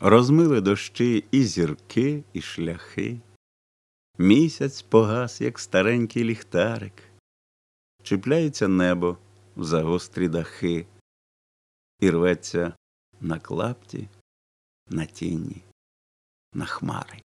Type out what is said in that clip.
Розмили дощі і зірки, і шляхи, місяць погас, як старенький ліхтарик, чіпляється небо за гострі дахи. І рветься на клапті, на тіні, на хмари.